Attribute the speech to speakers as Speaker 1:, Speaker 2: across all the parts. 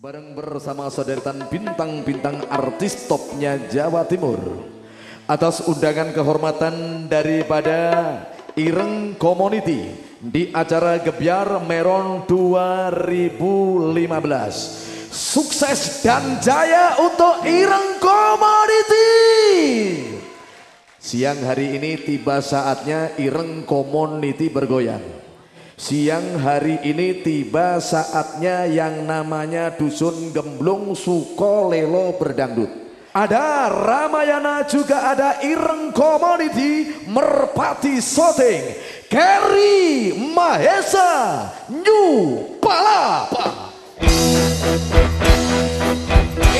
Speaker 1: Bareng bersama sodetan bintang-bintang artis topnya Jawa Timur. Atas undangan kehormatan daripada Ireng Community Di acara Gebiar Meron 2015 Sukses dan jaya untuk Ireng Community! Siang hari ini tiba saatnya Ireng Community bergoyang Siang hari ini tiba saatnya yang namanya Dusun Gemblung Sukolelo Berdangdut. Ada Ramayana juga ada Ireng Community Merpati Soting Kerry Mahesa New Palapa.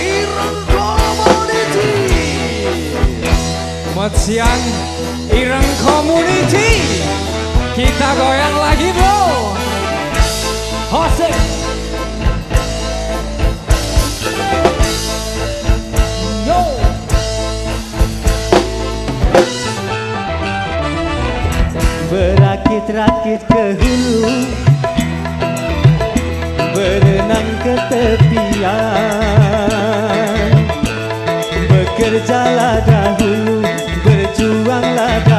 Speaker 1: Ireng Community
Speaker 2: Selamat siang Ireng Community Kita goyang lagi bro. Hosek. Yo.
Speaker 3: Berakit-rakit ke hulu. Berenang ke tepian. Bekerjalah dahulu Berjuanglah dahulu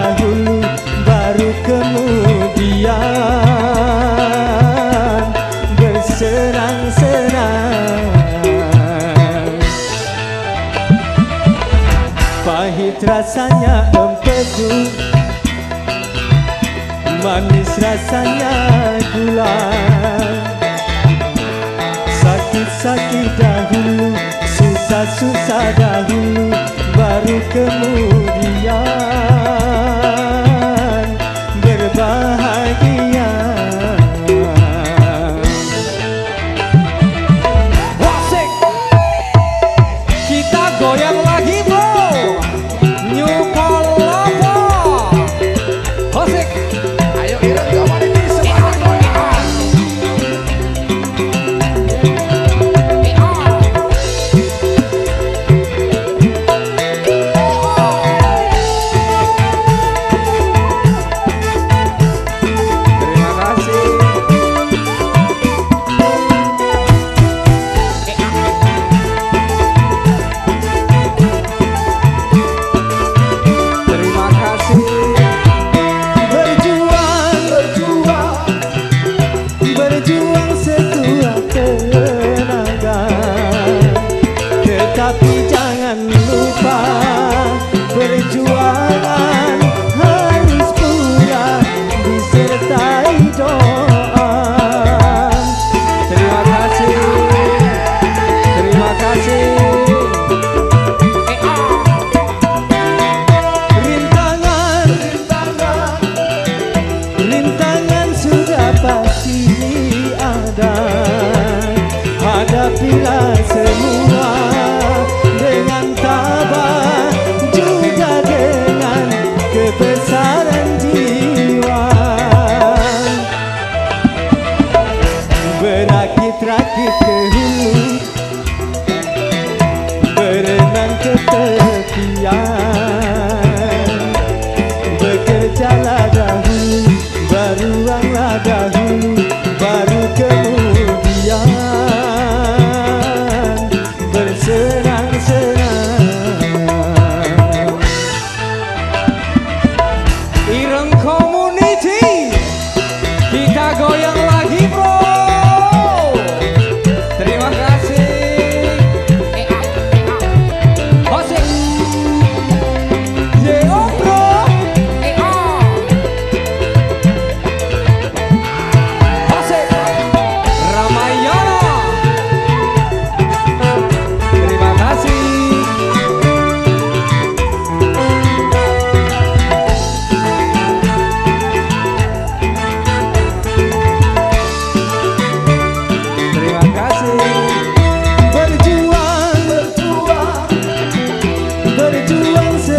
Speaker 3: Manis rasanya gula. Sakit-sakit dahulu Susah-susah dahulu Baru kemudian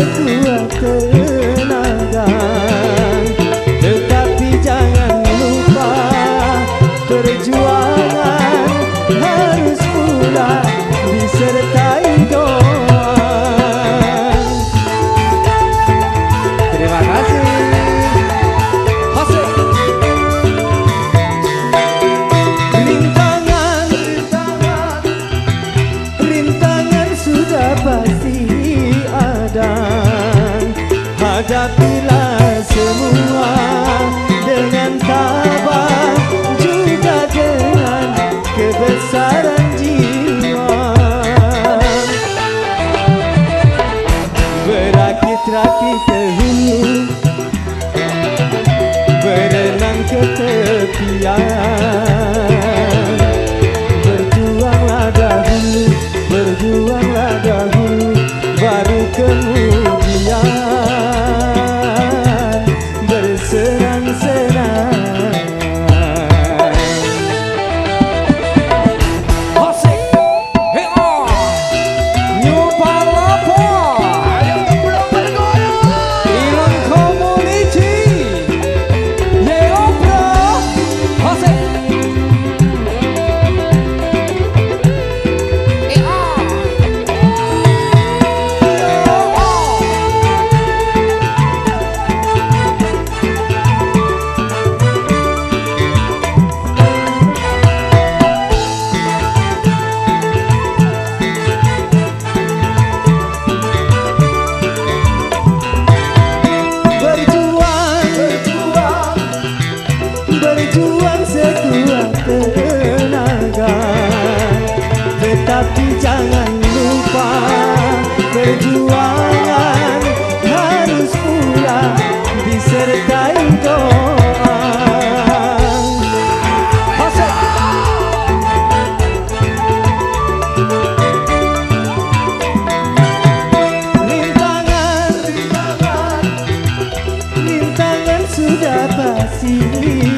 Speaker 3: tua. Hadapilah semua dengan tabah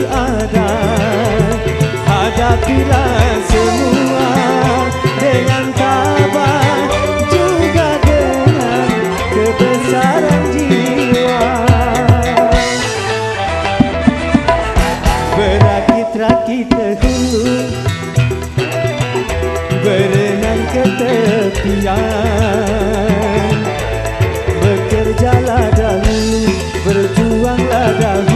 Speaker 3: ada. Hadapilah semua dengan tabah Juga dengan kebesaran jiwa. Berakit-rakit ke Berenang ke tepian Bekerjalah dahulu Berjuanglah dahulu